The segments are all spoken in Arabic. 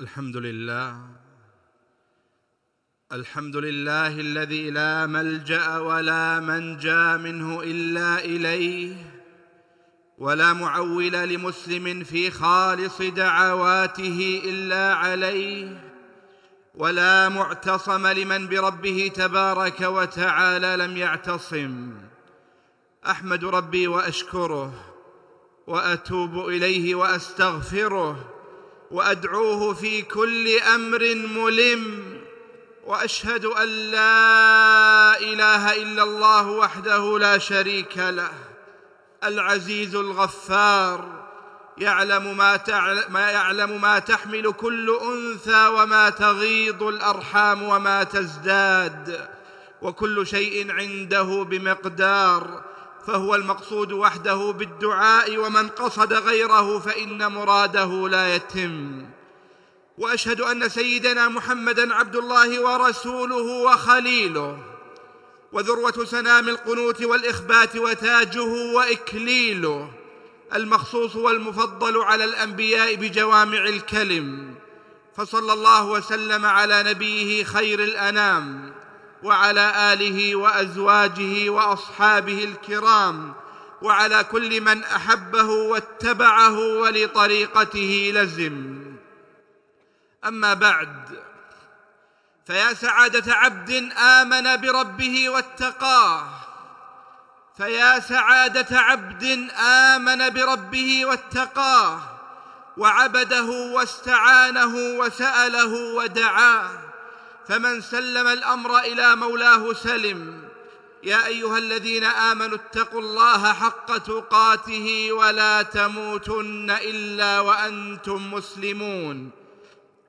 الحمد لله. الحمد لله الذي لا ملجأ ولا منجا منه إلا إليه ولا معول لمسلم في خالص دعواته إلا عليه ولا معتصم لمن بربه تبارك وتعالى لم يعتصم. أحمد ربي وأشكره وأتوب إليه وأستغفره. وأدعوه في كل أمر ملم. وأشهد أن لا إله إلا الله وحده لا شريك له. العزيز الغفار. يعلم ما, ما يعلم ما تحمل كل أنثى وما تغيض الأرحام وما تزداد. وكل شيء عنده بمقدار. فهو المقصود وحده بالدعاء ومن قصد غيره فإن مراده لا يتم. وأشهد أن سيدنا محمدا عبد الله ورسوله وخليله وذروة سنام القنوت والإخبات وتاجه وإكليله المخصوص والمفضل على الأنبياء بجوامع الكلم فصلى الله وسلم على نبيه خير الأنام. وعلى آله وأزواجه وأصحابه الكرام وعلى كل من أحبه واتبعه ولطريقته لزم. أما بعد فيا سعادة عبد آمن بربه واتقاه. فيا سعادة عبد آمن بربه واتقاه وعبده واستعانه وسأله ودعاه. فمن سلم الأمر إلى مولاه سلم. يا أيها الذين آمنوا اتقوا الله حق تقاته ولا تموتن إلا وأنتم مسلمون.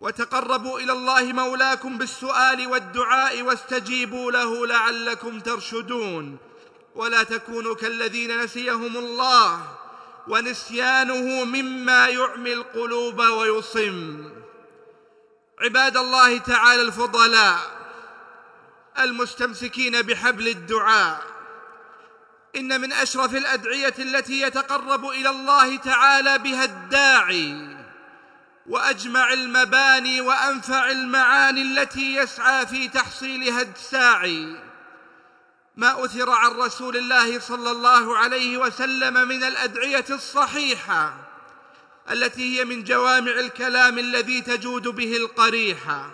وتقربوا إلى الله مولاكم بالسؤال والدعاء واستجيبوا له لعلكم ترشدون. ولا تكونوا كالذين نسيهم الله ونسيانه مما يعمي القلوب ويصم. عباد الله تعالى الفضلاء المستمسكين بحبل الدعاء. إن من أشرف الأدعية التي يتقرب إلى الله تعالى بها الداعي وأجمع المباني وأنفع المعاني التي يسعى في تحصيلها الساعي. ما أثر عن رسول الله صلى الله عليه وسلم من الأدعية الصحيحة. التي هي من جوامع الكلام الذي تجود به القريحه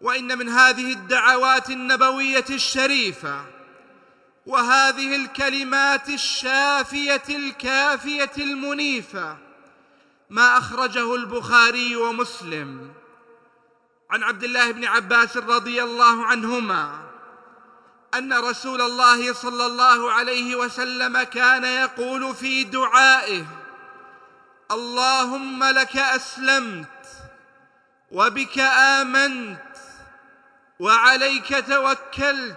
وإن من هذه الدعوات النبوية الشريفة وهذه الكلمات الشافية الكافية المنيفة ما أخرجه البخاري ومسلم. عن عبد الله بن عباس رضي الله عنهما أن رسول الله صلى الله عليه وسلم كان يقول في دعائه اللهم لك أسلمت وبك آمنت وعليك توكلت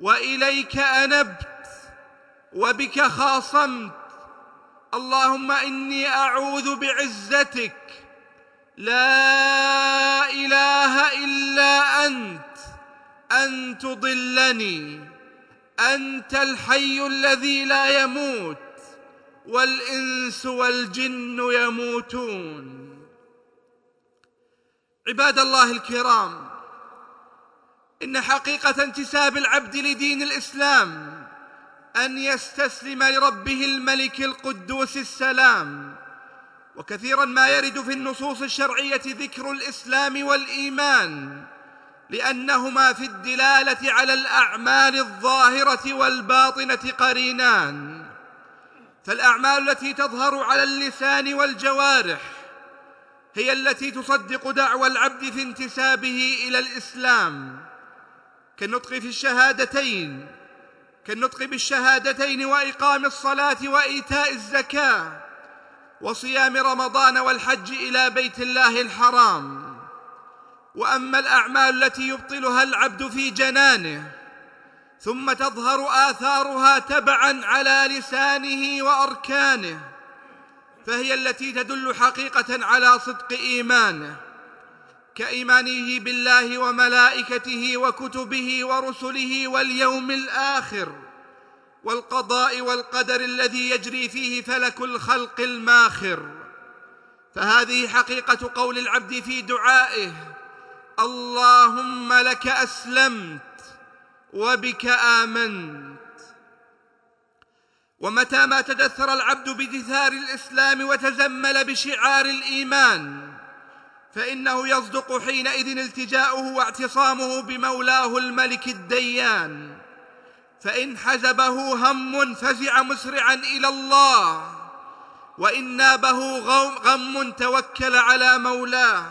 وإليك أنبت وبك خاصمت. اللهم إني أعوذ بعزتك. لا إله إلا أنت. أن تضلني. أنت الحي الذي لا يموت. والإنس والجن يموتون. عباد الله الكرام إن حقيقة انتساب العبد لدين الإسلام أن يستسلم لربه الملك القدوس السلام. وكثيرا ما يرد في النصوص الشرعية ذكر الإسلام والإيمان لأنهما في الدلالة على الأعمال الظاهرة والباطنة قرينان. فالأعمال التي تظهر على اللسان والجوارح هي التي تصدق دعوى العبد في انتسابه إلى الإسلام. كالنطق في الشهادتين كالنطق بالشهادتين وإقام الصلاة وإيتاء الزكاة وصيام رمضان والحج إلى بيت الله الحرام. وأما الأعمال التي يبطلها العبد في جنانه ثم تظهر آثارها تبعا على لسانه وأركانه فهي التي تدل حقيقة على صدق إيمانه كإيمانه بالله وملائكته وكتبه ورسله واليوم الآخر والقضاء والقدر الذي يجري فيه فلك الخلق الماخر. فهذه حقيقة قول العبد في دعائه اللهم لك أسلمت وبك آمنت. ومتى ما تدثر العبد بدثار الإسلام وتزمل بشعار الإيمان فإنه يصدق حينئذ التجاؤه واعتصامه بمولاه الملك الديان. فإن حزبه هم فزع مسرعا إلى الله وإن نابه غم توكل على مولاه.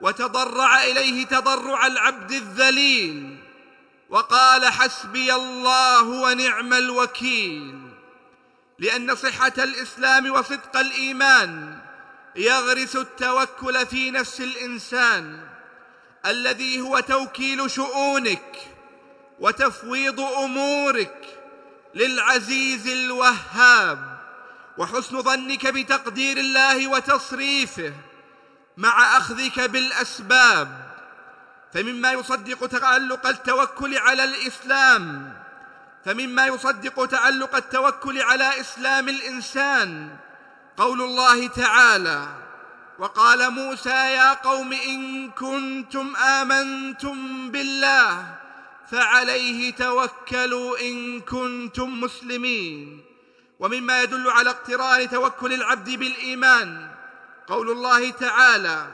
وتضرع إليه تضرع العبد الذليل. وقال حسبي الله ونعم الوكيل لأن صحة الإسلام وصدق الإيمان يغرس التوكل في نفس الإنسان الذي هو توكيل شؤونك وتفويض أمورك للعزيز الوهاب وحسن ظنك بتقدير الله وتصريفه مع أخذك بالأسباب فمما يصدق تعلق التوكل على الإسلام فمما يصدق تعلق التوكل على إسلام الإنسان قول الله تعالى وقال موسى يا قوم إن كنتم آمنتم بالله فعليه توكلوا إن كنتم مسلمين. ومما يدل على اقتران توكل العبد بالإيمان قول الله تعالى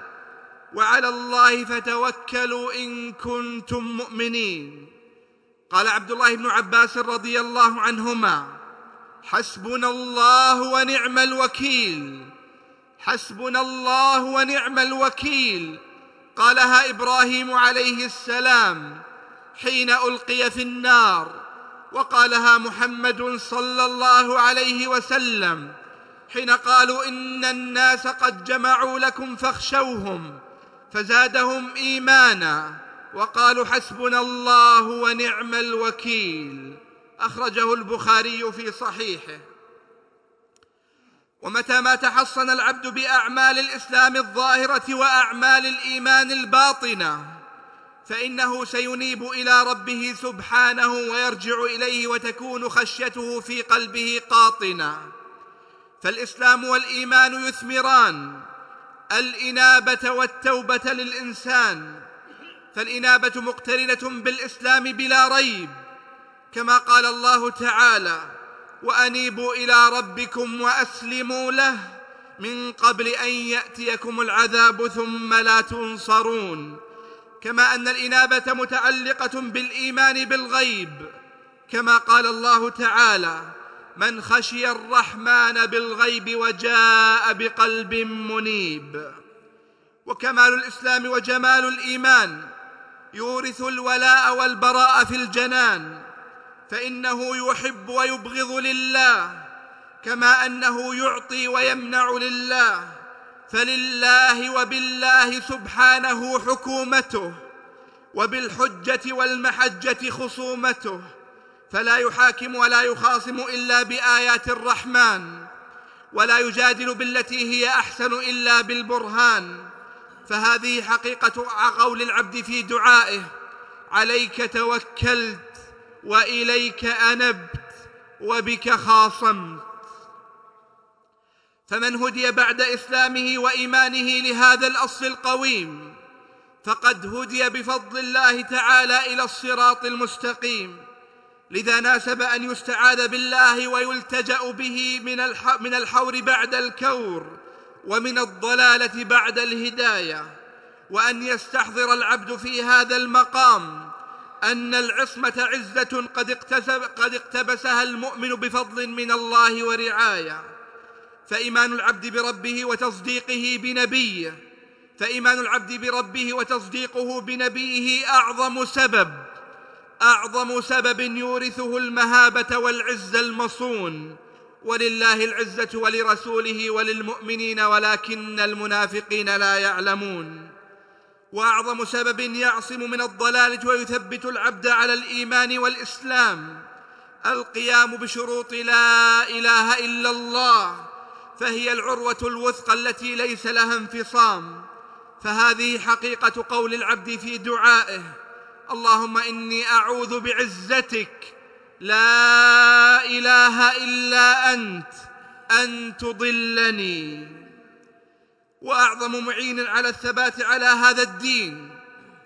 وعلى الله فتوكلوا إن كنتم مؤمنين. قال عبد الله بن عباس رضي الله عنهما حسبنا الله ونعم الوكيل. حسبنا الله ونعم الوكيل. قالها إبراهيم عليه السلام حين ألقي في النار. وقالها محمد صلى الله عليه وسلم حين قالوا إن الناس قد جمعوا لكم فاخشوهم. فزادهم إيمانا وقالوا حسبنا الله ونعم الوكيل. أخرجه البخاري في صحيحه. ومتى ما تحصن العبد بأعمال الإسلام الظاهرة وأعمال الإيمان الباطنة فإنه سينيب إلى ربه سبحانه ويرجع إليه وتكون خشيته في قلبه قاطنة. فالإسلام والإيمان يثمران الإنابة والتوبة للإنسان فالإنابة مقترنة بالإسلام بلا ريب كما قال الله تعالى وأنيبوا إلى ربكم وأسلموا له من قبل أن يأتيكم العذاب ثم لا تنصرون كما أن الإنابة متعلقة بالإيمان بالغيب كما قال الله تعالى من خشي الرحمن بالغيب وجاء بقلب منيب. وكمال الإسلام وجمال الإيمان يورث الولاء والبراء في الجنان فإنه يحب ويبغض لله كما أنه يعطي ويمنع لله فلله وبالله سبحانه حكومته وبالحجة والمحجة خصومته فلا يحاكم ولا يخاصم إلا بآيات الرحمن ولا يجادل بالتي هي أحسن إلا بالبرهان. فهذه حقيقة قول العبد في دعائه. عليك توكلت وإليك أنبت وبك خاصمت. فمن هدي بعد إسلامه وإيمانه لهذا الأصل القويم فقد هدي بفضل الله تعالى إلى الصراط المستقيم. لذا ناسب أن يستعاذ بالله ويلتجأ به من الحور بعد الكور ومن الضلالة بعد الهداية. وأن يستحضر العبد في هذا المقام أن العصمة عزة قد, اكتسب قد اقتبسها المؤمن بفضل من الله ورعاية. فإيمان العبد بربه وتصديقه بنبيه فإيمان العبد بربه وتصديقه بنبيه أعظم سبب. أعظم سبب يورثه المهابة والعز المصون. ولله العزة ولرسوله وللمؤمنين ولكن المنافقين لا يعلمون. وأعظم سبب يعصم من الضلاله ويثبت العبد على الإيمان والإسلام. القيام بشروط لا إله إلا الله فهي العروة الوثقى التي ليس لها انفصام. فهذه حقيقة قول العبد في دعائه. اللهم إني أعوذ بعزتك. لا إله إلا أنت أن تضلني. وأعظم معين على الثبات على هذا الدين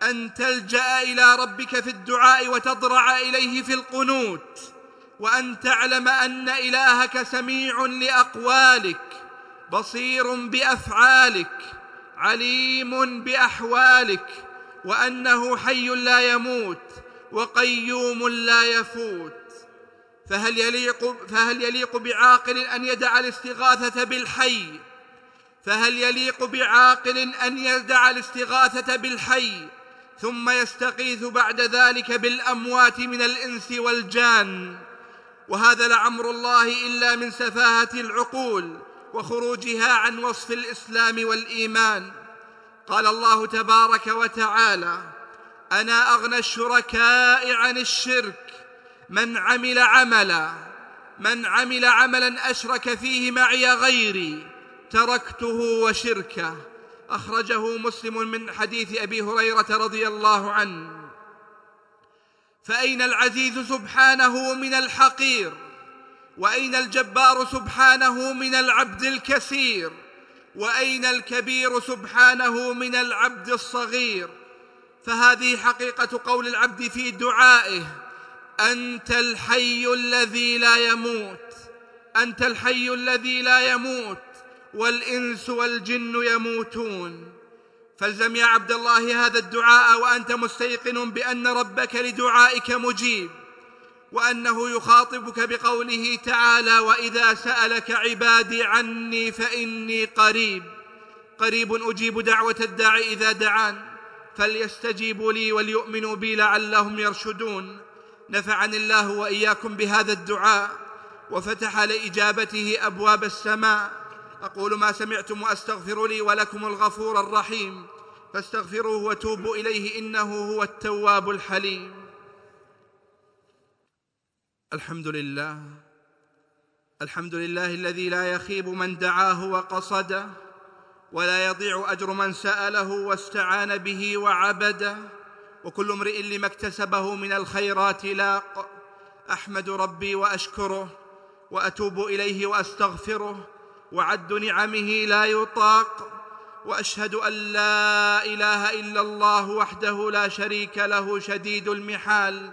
أن تلجأ إلى ربك في الدعاء وتضرع إليه في القنوت. وأن تعلم أن إلهك سميع لأقوالك بصير بأفعالك عليم بأحوالك. وأنه حي لا يموت وقيوم لا يفوت. فهل يليق فهل يليق بعاقل أن يدع الاستغاثة بالحي؟ فهل يليق بعاقل أن يدع الاستغاثة بالحي؟ ثم يستغيث بعد ذلك بالأموات من الإنس والجان. وهذا لعمر الله إلا من سفاهة العقول وخروجها عن وصف الإسلام والإيمان. قال الله تبارك وتعالى أنا أغنى الشركاء عن الشرك من عمل عملا من عمل عملا أشرك فيه معي غيري تركته وشركه. أخرجه مسلم من حديث أبي هريرة رضي الله عنه. فأين العزيز سبحانه من الحقير؟ وأين الجبار سبحانه من العبد الكثير وأين الكبير سبحانه من العبد الصغير؟ فهذه حقيقة قول العبد في دعائه أنت الحي الذي لا يموت أنت الحي الذي لا يموت والإنس والجن يموتون. فالزم يا عبد الله هذا الدعاء وأنت مستيقن بأن ربك لدعائك مجيب. وأنه يخاطبك بقوله تعالى وإذا سألك عبادي عني فإني قريب. قريب أجيب دعوة الداع إذا دعان. فليستجيبوا لي وليؤمنوا بي لعلهم يرشدون. نفعني الله وإياكم بهذا الدعاء. وفتح لإجابته أبواب السماء. أقول ما سمعتم وأستغفر لي ولكم الغفور الرحيم. فاستغفروه وتوبوا إليه إنه هو التواب الحليم. الحمد لله. الحمد لله الذي لا يخيب من دعاه وقصده ولا يضيع أجر من سأله واستعان به وعبده. وكل امرئ لما اكتسبه من الخيرات لاق. أحمد ربي وأشكره وأتوب إليه وأستغفره وعد نعمه لا يطاق. وأشهد أن لا إله إلا الله وحده لا شريك له شديد المحال.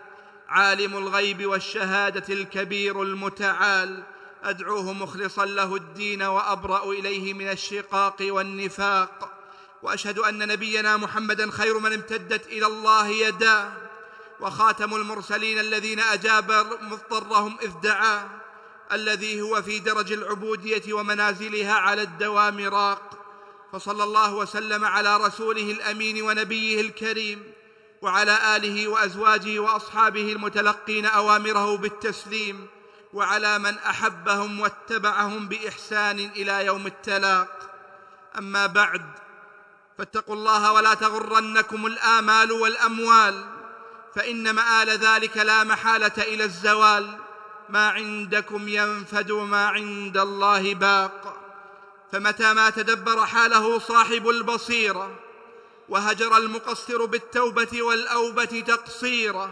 عالم الغيب والشهادة الكبير المتعال. أدعوه مخلصا له الدين وأبرأ إليه من الشقاق والنفاق. وأشهد أن نبينا محمدا خير من امتدت إلى الله يداه وخاتم المرسلين الذين أجاب مضطرهم إذ دعاه الذي هو في درج العبودية ومنازلها على الدوام راق. فصلى الله وسلم على رسوله الأمين ونبيه الكريم. وعلى آله وأزواجه وأصحابه المتلقين أوامره بالتسليم وعلى من أحبهم واتبعهم بإحسان إلى يوم التلاق. أما بعد فاتقوا الله ولا تغرنكم الآمال والأموال فإن مآل ذلك لا محالة إلى الزوال. ما عندكم ينفد وما عند الله باق. فمتى ما تدبر حاله صاحب البصيرة وهجر المقصر بالتوبة والأوبة تقصيره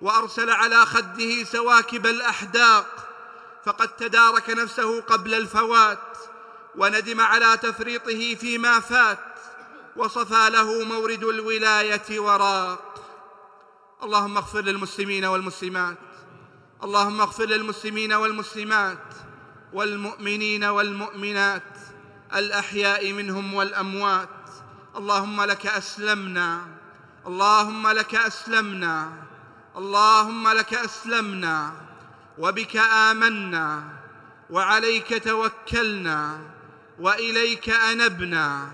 وأرسل على خده سواكب الأحداق فقد تدارك نفسه قبل الفوات وندم على تفريطه فيما فات وصفى له مورد الولاية وراق. اللهم اغفر للمسلمين والمسلمات اللهم اغفر للمسلمين والمسلمات والمؤمنين والمؤمنات الأحياء منهم والأموات اللهم لك أسلمنا. اللهم لك أسلمنا. اللهم لك أسلمنا. وبك آمنا. وعليك توكلنا. وإليك أنبنا.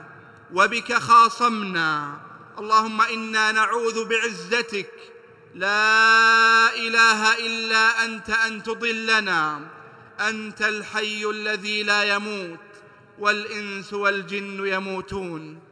وبك خاصمنا. اللهم إنا نعوذ بعزتك. لا إله إلا أنت أن تضلنا. أنت الحي الذي لا يموت. والإنس والجن يموتون.